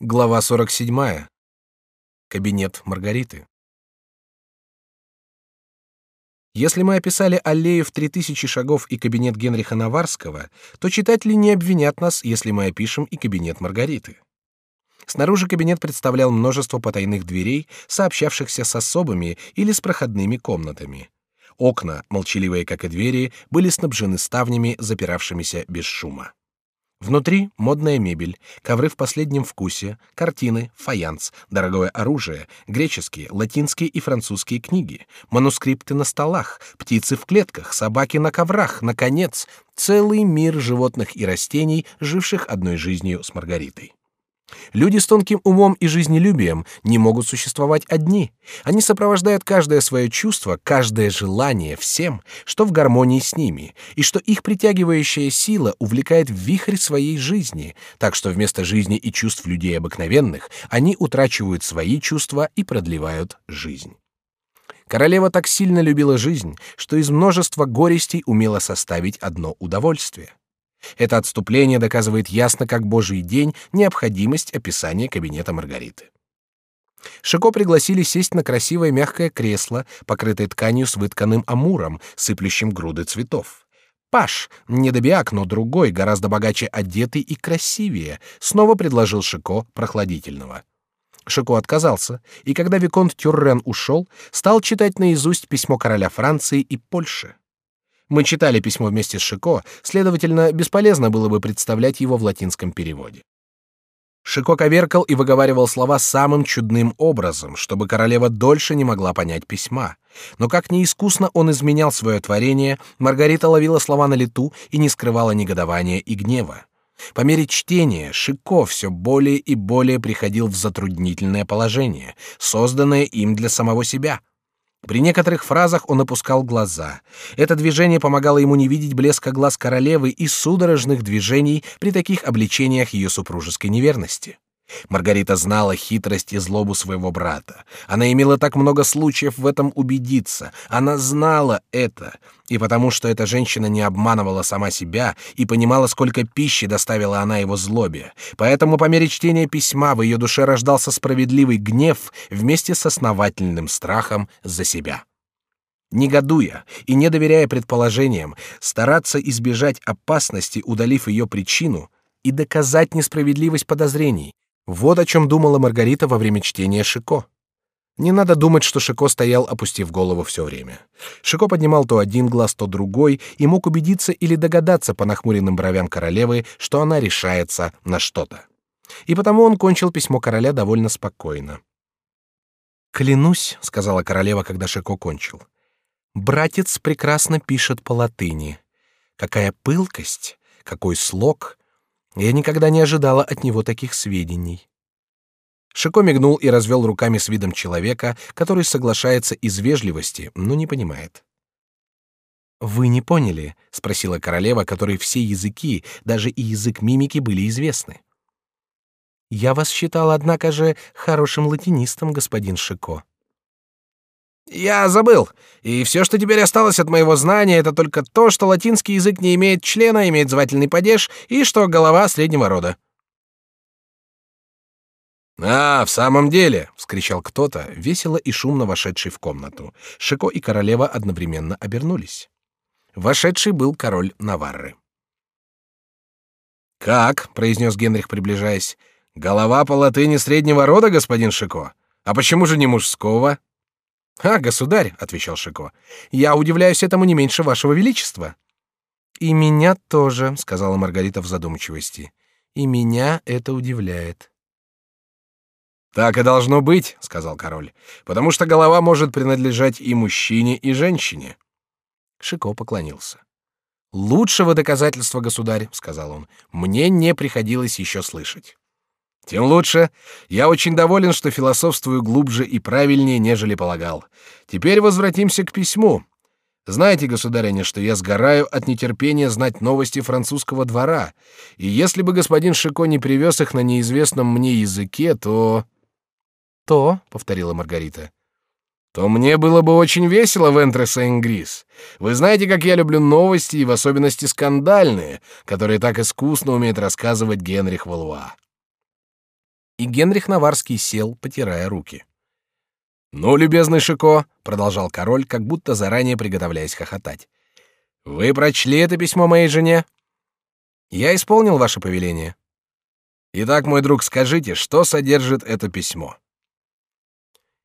Глава 47. Кабинет Маргариты. Если мы описали аллею в 3000 шагов и кабинет Генриха Наварского, то читатели не обвинят нас, если мы опишем и кабинет Маргариты. Снаружи кабинет представлял множество потайных дверей, сообщавшихся с особыми или с проходными комнатами. Окна, молчаливые как и двери, были снабжены ставнями, запиравшимися без шума. Внутри модная мебель, ковры в последнем вкусе, картины, фаянс, дорогое оружие, греческие, латинские и французские книги, манускрипты на столах, птицы в клетках, собаки на коврах, наконец, целый мир животных и растений, живших одной жизнью с Маргаритой. Люди с тонким умом и жизнелюбием не могут существовать одни. Они сопровождают каждое свое чувство, каждое желание всем, что в гармонии с ними, и что их притягивающая сила увлекает в вихрь своей жизни, так что вместо жизни и чувств людей обыкновенных они утрачивают свои чувства и продлевают жизнь. Королева так сильно любила жизнь, что из множества горестей умела составить одно удовольствие. Это отступление доказывает ясно, как божий день, необходимость описания кабинета Маргариты. Шико пригласили сесть на красивое мягкое кресло, покрытое тканью с вытканным амуром, сыплющим груды цветов. Паш, не добиак, но другой, гораздо богаче одетый и красивее, снова предложил Шико прохладительного. Шико отказался, и когда виконт Тюррен ушел, стал читать наизусть письмо короля Франции и Польши. Мы читали письмо вместе с Шико, следовательно, бесполезно было бы представлять его в латинском переводе. Шико коверкал и выговаривал слова самым чудным образом, чтобы королева дольше не могла понять письма. Но как неискусно он изменял свое творение, Маргарита ловила слова на лету и не скрывала негодования и гнева. По мере чтения Шико все более и более приходил в затруднительное положение, созданное им для самого себя. При некоторых фразах он опускал глаза. Это движение помогало ему не видеть блеска глаз королевы и судорожных движений при таких обличениях ее супружеской неверности. Маргарита знала хитрость и злобу своего брата. Она имела так много случаев в этом убедиться. Она знала это, и потому что эта женщина не обманывала сама себя и понимала, сколько пищи доставила она его злобе. Поэтому по мере чтения письма в ее душе рождался справедливый гнев вместе с основательным страхом за себя. Негодуя и не доверяя предположениям, стараться избежать опасности, удалив ее причину, и доказать несправедливость подозрений, вот о чем думала Маргарита во время чтения Шико. Не надо думать, что Шико стоял, опустив голову все время. Шико поднимал то один глаз, то другой, и мог убедиться или догадаться по нахмуренным бровям королевы, что она решается на что-то. И потому он кончил письмо короля довольно спокойно. «Клянусь», — сказала королева, когда Шико кончил, — «братец прекрасно пишет по латыни. Какая пылкость, какой слог, я никогда не ожидала от него таких сведений. Шико мигнул и развел руками с видом человека, который соглашается из вежливости, но не понимает. Вы не поняли, спросила королева, которой все языки, даже и язык мимики, были известны. Я вас считал, однако же, хорошим латинистом, господин Шико. Я забыл. И все, что теперь осталось от моего знания, это только то, что латинский язык не имеет члена, имеет звательный падеж, и что голова среднего рода. А, в самом деле, вскричал кто-то, весело и шумно вошедший в комнату. Шико и королева одновременно обернулись. Вошедший был король Наварры. Как, произнес Генрих, приближаясь, голова по латыни среднего рода, господин Шико. А почему же не мужского? А, государь, отвечал Шико, я удивляюсь этому не меньше вашего величества. И меня тоже, сказала Маргарита в задумчивости. И меня это удивляет. Так и должно быть, сказал король, потому что голова может принадлежать и мужчине, и женщине. Шико поклонился. Лучшего доказательства, государь, сказал он, мне не приходилось еще слышать. Тем лучше. Я очень доволен, что философствую глубже и правильнее, нежели полагал. Теперь возвратимся к письму. Знаете, государыня, что я сгораю от нетерпения знать новости французского двора, и если бы господин Шико не привез их на неизвестном мне языке, то... То, повторила Маргарита, то мне было бы очень весело в Энтре-Сен-Грис. Вы знаете, как я люблю новости, и в особенности скандальные, которые так искусно умеет рассказывать Генрих Валуа. И Генрих Наварский сел, потирая руки. Ну, любезный Шико, продолжал король, как будто заранее приготовляясь хохотать. Вы прочли это письмо моей жене? Я исполнил ваше повеление. Итак, мой друг, скажите, что содержит это письмо?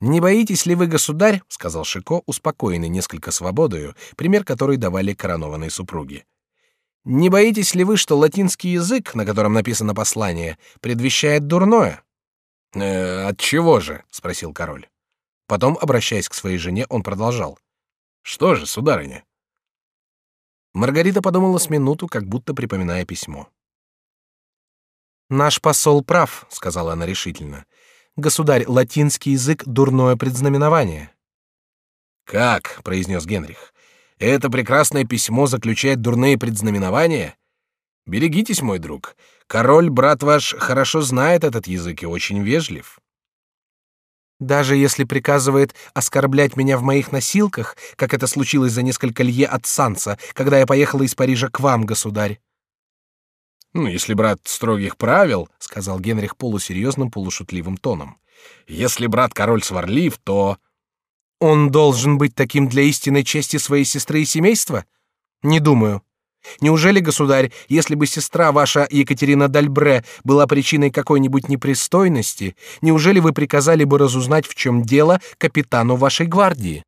Не боитесь ли вы, государь, сказал Шико, успокоенный несколько свободою, пример которой давали коронованные супруги. Не боитесь ли вы, что латинский язык, на котором написано послание, предвещает дурное? Э, от чего же? спросил король. Потом, обращаясь к своей жене, он продолжал: Что же, сударыня? Маргарита подумала с минуту, как будто припоминая письмо. Наш посол прав, сказала она решительно. Государь, латинский язык дурное предзнаменование. Как, произнес Генрих. Это прекрасное письмо заключает дурные предзнаменования? Берегитесь, мой друг. Король, брат ваш, хорошо знает этот язык и очень вежлив. Даже если приказывает оскорблять меня в моих носилках, как это случилось за несколько лье от Санса, когда я поехала из Парижа к вам, государь. Ну, если брат строгих правил, сказал Генрих полусерьезным, полушутливым тоном. Если брат король сварлив, то он должен быть таким для истинной чести своей сестры и семейства? Не думаю. Неужели, государь, если бы сестра ваша Екатерина Дальбре была причиной какой-нибудь непристойности, неужели вы приказали бы разузнать, в чем дело, капитану вашей гвардии?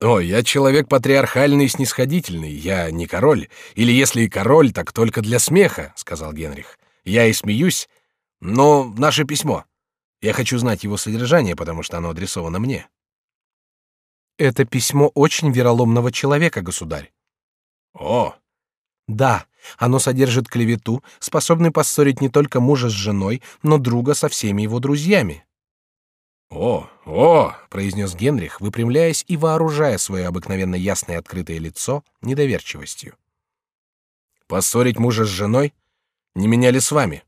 О, я человек патриархальный и снисходительный, я не король, или если и король, так только для смеха, сказал Генрих. Я и смеюсь, но наше письмо. Я хочу знать его содержание, потому что оно адресовано мне. Это письмо очень вероломного человека, государь. О, да, оно содержит клевету, способную поссорить не только мужа с женой, но друга со всеми его друзьями. О, о, произнес Генрих, выпрямляясь и вооружая свое обыкновенно ясное открытое лицо недоверчивостью. Поссорить мужа с женой? Не меня ли с вами?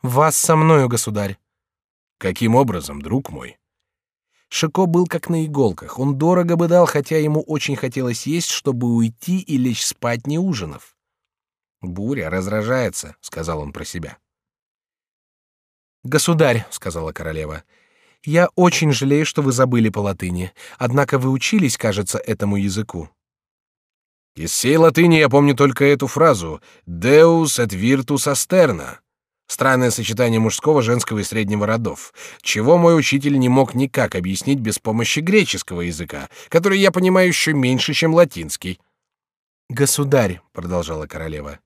Вас со мною, государь. Каким образом, друг мой? Шико был как на иголках. Он дорого бы дал, хотя ему очень хотелось есть, чтобы уйти и лечь спать не ужинав. Буря разражается, сказал он про себя. Государь, сказала королева, я очень жалею, что вы забыли по латыни. Однако вы учились, кажется, этому языку. Из всей латыни я помню только эту фразу «Deus et virtus asterna». Странное сочетание мужского, женского и среднего родов, чего мой учитель не мог никак объяснить без помощи греческого языка, который я понимаю еще меньше, чем латинский. «Государь», — продолжала королева,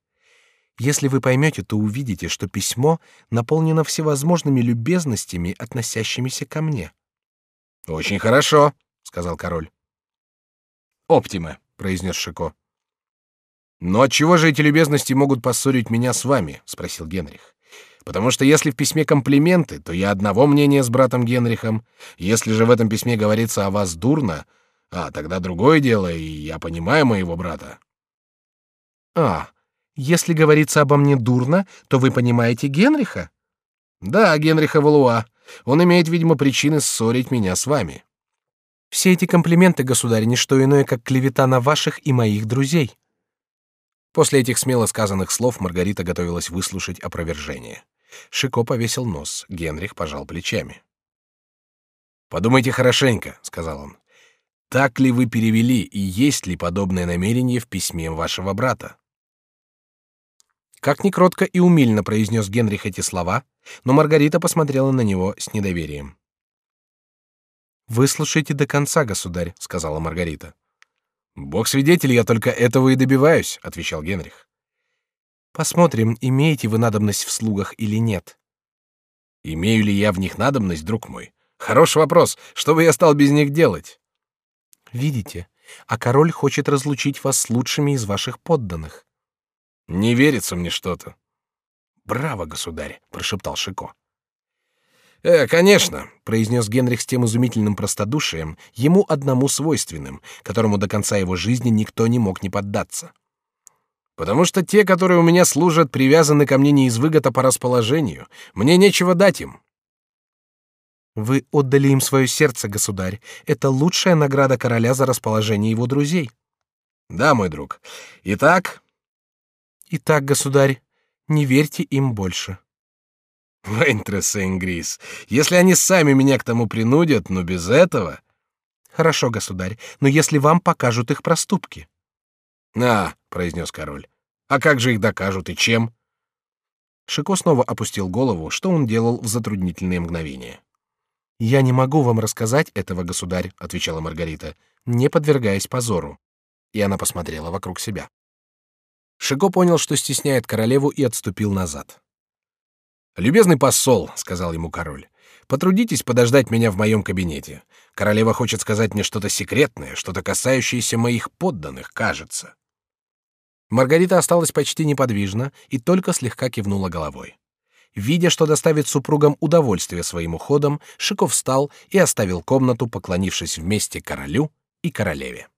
если вы поймете, то увидите, что письмо наполнено всевозможными любезностями, относящимися ко мне. Очень хорошо, сказал король. Оптима, произнес Шико. Но от чего же эти любезности могут поссорить меня с вами? спросил Генрих. Потому что если в письме комплименты, то я одного мнения с братом Генрихом. Если же в этом письме говорится о вас дурно, а тогда другое дело, и я понимаю моего брата. А, если говорится обо мне дурно, то вы понимаете Генриха? Да, Генриха Валуа. Он имеет, видимо, причины ссорить меня с вами. Все эти комплименты, государь, не что иное, как клевета на ваших и моих друзей. После этих смело сказанных слов Маргарита готовилась выслушать опровержение. Шико повесил нос, Генрих пожал плечами. Подумайте хорошенько, сказал он. Так ли вы перевели и есть ли подобное намерение в письме вашего брата? Как ни кротко и умильно произнес Генрих эти слова, но Маргарита посмотрела на него с недоверием. Выслушайте до конца, государь, сказала Маргарита. Бог свидетель, я только этого и добиваюсь, отвечал Генрих. Посмотрим, имеете вы надобность в слугах или нет. Имею ли я в них надобность, друг мой? Хороший вопрос. Что бы я стал без них делать? Видите, а король хочет разлучить вас с лучшими из ваших подданных. Не верится мне что-то. Браво, государь, прошептал Шико. Э, конечно, произнес Генрих с тем изумительным простодушием, ему одному свойственным, которому до конца его жизни никто не мог не поддаться. Потому что те, которые у меня служат, привязаны ко мне не из выгода по расположению. Мне нечего дать им. Вы отдали им свое сердце, государь. Это лучшая награда короля за расположение его друзей. Да, мой друг. Итак, Итак, государь, не верьте им больше. Вентрес Ингрис, если они сами меня к тому принудят, но без этого... Хорошо, государь, но если вам покажут их проступки. А, произнес король. А как же их докажут и чем? Шико снова опустил голову, что он делал в затруднительные мгновения. Я не могу вам рассказать этого, государь, отвечала Маргарита, не подвергаясь позору. И она посмотрела вокруг себя. Шико понял, что стесняет королеву, и отступил назад. Любезный посол, сказал ему король, потрудитесь подождать меня в моем кабинете. Королева хочет сказать мне что-то секретное, что-то касающееся моих подданных, кажется. Маргарита осталась почти неподвижна и только слегка кивнула головой. Видя, что доставит супругам удовольствие своим уходом, Шиков встал и оставил комнату, поклонившись вместе королю и королеве.